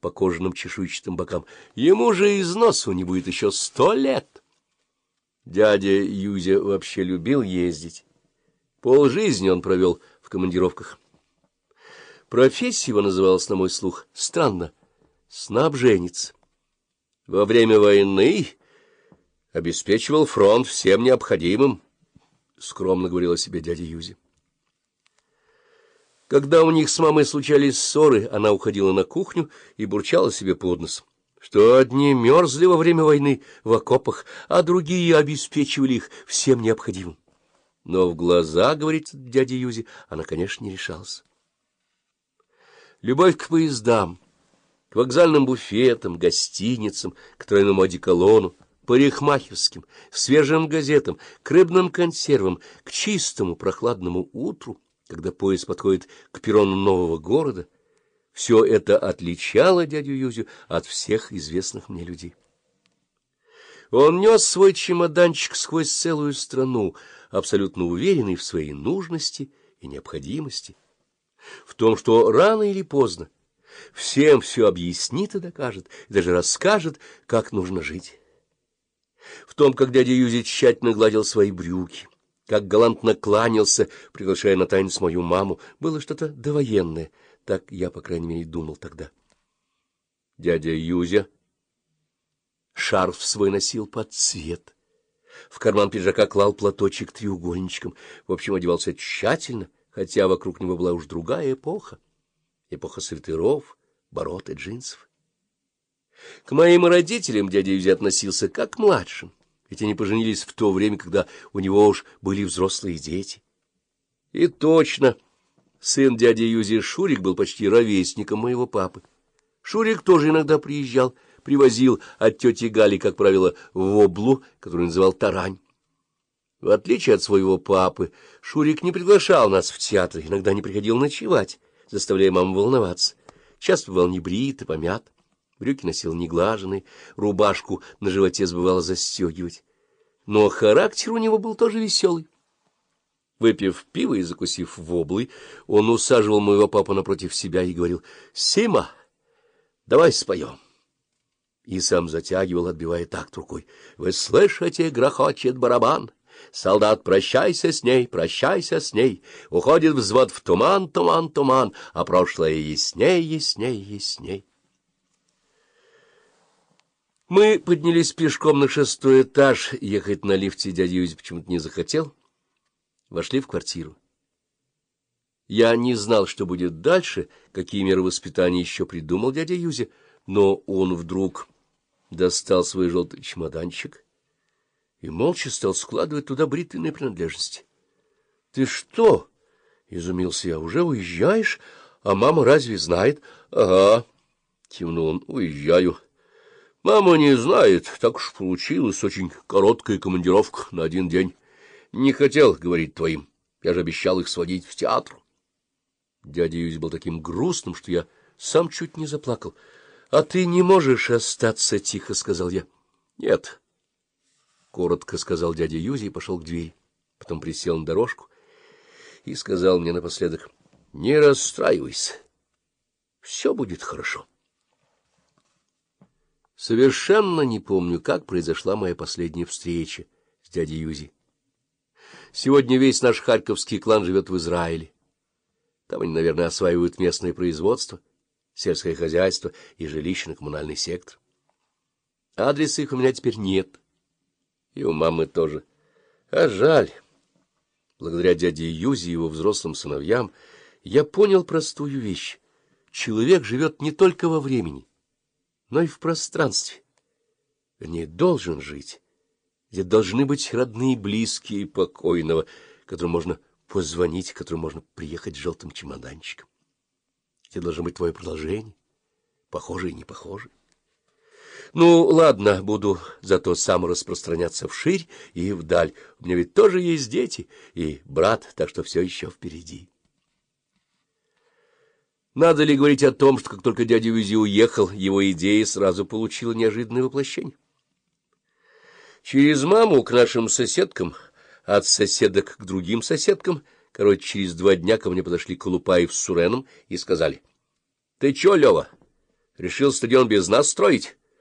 по кожаным чешуйчатым бокам. Ему же из носу не будет еще сто лет. Дядя Юзя вообще любил ездить. Пол жизни он провел в командировках. Профессия его называлась, на мой слух, странно — снабженец. Во время войны обеспечивал фронт всем необходимым, — скромно говорил о себе дядя Юзи. Когда у них с мамой случались ссоры, она уходила на кухню и бурчала себе под нос, что одни мерзли во время войны в окопах, а другие обеспечивали их всем необходимым. Но в глаза, говорит дядя Юзи, она, конечно, не решалась. Любовь к поездам, к вокзальным буфетам, гостиницам, к тройному одеколону, парикмахерским, свежим газетам, к рыбным консервам, к чистому прохладному утру, когда поезд подходит к перрону нового города, все это отличало дядю Юзю от всех известных мне людей. Он нес свой чемоданчик сквозь целую страну, абсолютно уверенный в своей нужности и необходимости, в том, что рано или поздно всем все объяснит и докажет, и даже расскажет, как нужно жить. В том, как дядя Юзи тщательно гладил свои брюки, как галантно кланялся, приглашая на танец мою маму, было что-то довоенное. Так я, по крайней мере, думал тогда. Дядя Юзя шарф свой носил под цвет. В карман пиджака клал платочек треугольничком. В общем, одевался тщательно, хотя вокруг него была уж другая эпоха. Эпоха свитеров, бород и джинсов. К моим родителям дядя Юзя относился как к младшим ведь они поженились в то время, когда у него уж были взрослые дети. И точно, сын дяди Юзи Шурик был почти ровесником моего папы. Шурик тоже иногда приезжал, привозил от тети Гали, как правило, воблу, которую называл тарань. В отличие от своего папы, Шурик не приглашал нас в театр, иногда не приходил ночевать, заставляя маму волноваться. Часто бывал небрит и помят. Брюки носил неглаженные, рубашку на животе забывал застегивать. Но характер у него был тоже веселый. Выпив пиво и закусив воблы, он усаживал моего папу напротив себя и говорил, — Сима, давай споем. И сам затягивал, отбивая такт рукой. — Вы слышите, грохочет барабан? Солдат, прощайся с ней, прощайся с ней. Уходит взвод в туман, туман, туман, а прошлое ясней, ясней, ясней. Мы поднялись пешком на шестой этаж, ехать на лифте дядя Юзи почему-то не захотел. Вошли в квартиру. Я не знал, что будет дальше, какие меры воспитания еще придумал дядя Юзи, но он вдруг достал свой желтый чемоданчик и молча стал складывать туда бритвенные принадлежности. — Ты что? — изумился я. — Уже уезжаешь? А мама разве знает? — Ага, — кивнул он. — Уезжаю. — Мама не знает, так уж получилось, очень короткая командировка на один день. Не хотел говорить твоим, я же обещал их сводить в театр. Дядя Юзь был таким грустным, что я сам чуть не заплакал. — А ты не можешь остаться, — тихо сказал я. — Нет, — коротко сказал дядя Юзи и пошел к двери. Потом присел на дорожку и сказал мне напоследок, — Не расстраивайся, все будет хорошо. Совершенно не помню, как произошла моя последняя встреча с дядей Юзи. Сегодня весь наш харьковский клан живет в Израиле. Там они, наверное, осваивают местное производство, сельское хозяйство и жилищно-коммунальный сектор. Адреса их у меня теперь нет. И у мамы тоже. А жаль. Благодаря дяде Юзе и его взрослым сыновьям я понял простую вещь. Человек живет не только во времени, но и в пространстве. Вернее, должен жить, где должны быть родные, близкие покойного, которым можно позвонить, которым можно приехать с желтым чемоданчиком. Где должно быть твое продолжение, похожее и не похожее. Ну, ладно, буду зато сам распространяться вширь и вдаль. У меня ведь тоже есть дети и брат, так что все еще впереди. Надо ли говорить о том, что как только дядя Визи уехал, его идея сразу получила неожиданное воплощение? Через маму к нашим соседкам, от соседок к другим соседкам, короче, через два дня ко мне подошли Колупаев с Суреном и сказали, — Ты чё, Лёва, Решил стадион без нас строить?